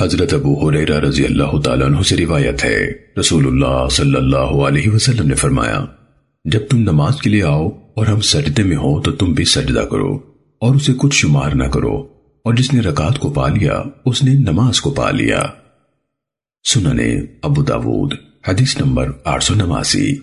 حضرت ابو حریرہ رضی اللہ تعالیٰ عنہ سے روایت ہے۔ رسول اللہ صلی اللہ علیہ وسلم نے فرمایا، جب تم نماز کے لیے آؤ اور ہم سجدے میں ہو تو تم بھی سجدہ کرو اور اسے کچھ شمار نہ کرو۔ اور جس نے رکعت کو پا لیا، اس نے نماز کو پا لیا۔ سننے ابو داود، حدیث نمبر آٹھ سو نواسی۔